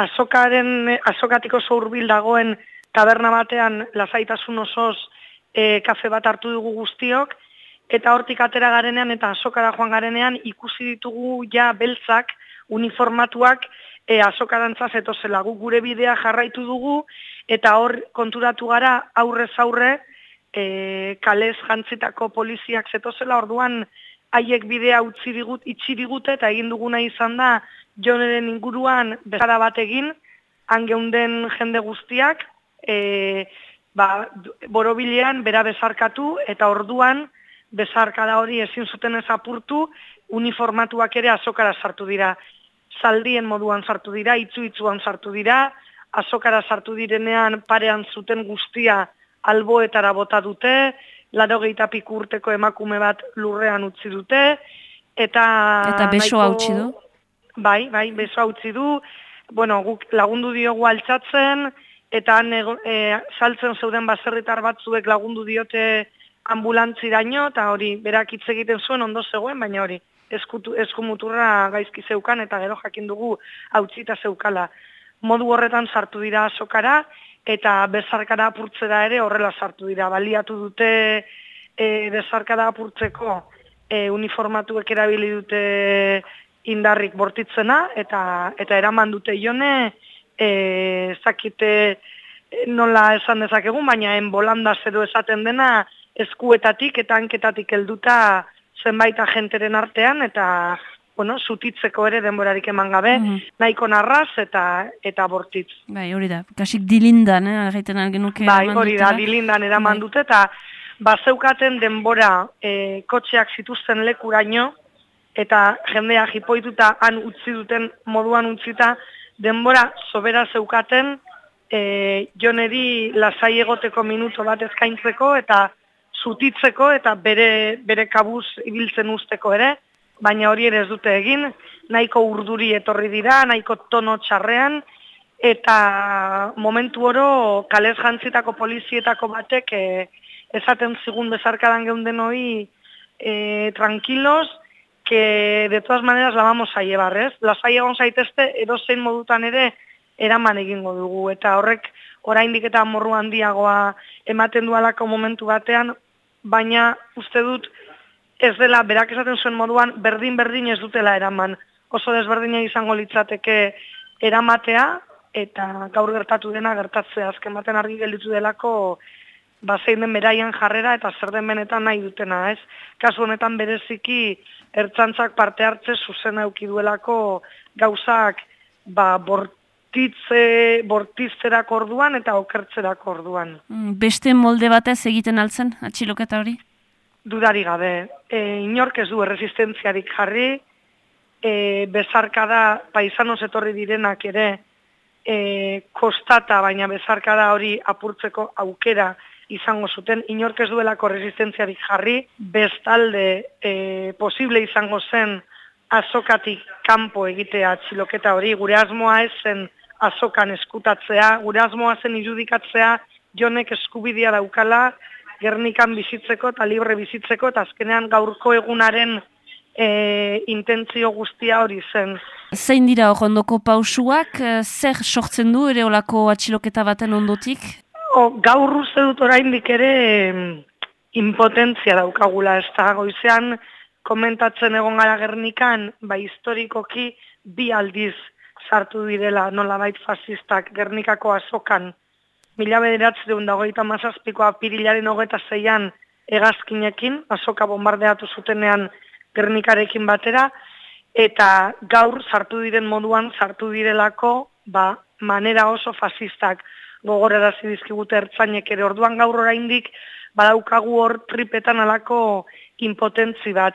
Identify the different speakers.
Speaker 1: Azokaren, azokatiko zourbil dagoen taberna batean lasaitasun osoz e, kafe bat hartu dugu guztiok, eta hortik atera garenean eta azokara joan garenean ikusi ditugu ja beltzak uniformatuak e, azokarantza zetozela. Gu gure bidea jarraitu dugu eta hor konturatu gara aurrez aurre e, kalez jantzitako poliziak zetozela, orduan haiek bidea utzi digut, itxi digute eta egin duguna izan da joneren inguruan bezara bat egin, angeunden jende guztiak, e, ba, borobilean bera bezarkatu eta orduan bezarkada hori ezin zuten ezapurtu, uniformatuak ere azokara sartu dira. Zaldien moduan sartu dira, itzu-itzuan sartu dira, azokara sartu direnean parean zuten guztia alboetara bota dute, laro piku urteko emakume bat lurrean utzi dute, eta...
Speaker 2: Eta beso hau du?
Speaker 1: Bai, bai, beso hau du, bueno, guk lagundu diogu altzatzen, eta e, saltzen zeuden baserritar batzuek lagundu diote ambulantzi daño, eta hori, berak hitz egiten zuen ondo zegoen, baina hori, eskutu, eskumuturra gaizki zeukan, eta gero jakin dugu hautzita zeukala. Modu horretan sartu dira sokara, eta bezarkara apurtzera ere horrela sartu dira. Baliatu dute e, bezarkara apurtzeko e, uniformatuek erabili dute indarrik bortitzena, eta, eta eraman dute jone, e, zakite nola esan dezakegun, baina en bolanda zedo esaten dena, eskuetatik eta hanketatik helduta zenbait agenteren artean eta bueno, zutitzeko ere denborarik eman gabe, mm -hmm. nahiko narraz eta eta bortitz.
Speaker 2: Bai, hori da, kasik dilindan, eh, arreiten algenuke
Speaker 1: Bai, hori da, dilindan eraman bai. dute eta bazeukaten denbora e, kotxeak zituzten lekuraino eta jendea jipoituta han utzi duten moduan utzita denbora sobera zeukaten e, joneri lasai egoteko minuto bat eskaintzeko eta zutitzeko eta bere, bere kabuz ibiltzen usteko ere, baina hori ere ez dute egin, nahiko urduri etorri dira, nahiko tono txarrean, eta momentu oro kalez jantzitako polizietako batek e, esaten zigun bezarkadan geunden hori e, tranquilos, que de todas maneras la vamos a llevar, ez? Lasai egon zaitezte edozein modutan ere eraman egingo dugu, eta horrek oraindik eta morru handiagoa ematen dualako momentu batean, baina uste dut ez dela, berak esaten zuen moduan, berdin-berdin ez dutela eraman. Oso desberdina izango litzateke eramatea, eta gaur gertatu dena gertatzea. Azken baten argi gelditu delako, bazein den beraian jarrera eta zer den benetan nahi dutena, ez? Kasu honetan bereziki ertzantzak parte hartze zuzen auki duelako gauzak ba, bortitze, bortizterak orduan eta okertzerak orduan.
Speaker 2: Mm, beste molde batez egiten altzen, atxiloketa hori?
Speaker 1: Dudari gabe. E, inork ez du erresistentziarik jarri, e, bezarkada paisanoz etorri direnak ere e, kostata, baina bezarkada hori apurtzeko aukera izango zuten, inork ez duelako resistentziarik jarri, bestalde e, posible izango zen azokatik kanpo egitea txiloketa hori, gure asmoa ez zen azokan eskutatzea, gure asmoa zen irudikatzea, jonek eskubidia daukala, gernikan bizitzeko eta libre bizitzeko, eta azkenean gaurko egunaren e, intentzio guztia hori zen.
Speaker 2: Zein dira hor ondoko pausuak, e, zer sortzen du ere olako atxiloketa baten ondotik?
Speaker 1: Gaur uste dut oraindik ere impotentzia daukagula, ez da? Goizean komentatzen egon gara gernikan, ba historikoki bi aldiz sartu direla nolabait fasistak Gernikako azokan. Mila bederatzi deun dagoita mazazpikoa pirilaren hogeta zeian egazkinekin, azoka bombardeatu zutenean Gernikarekin batera, eta gaur sartu diren moduan sartu direlako ba, manera oso fasistak gogorera zidizkigute ertzainek ere orduan gaur oraindik badaukagu hor tripetan alako impotentzi bat.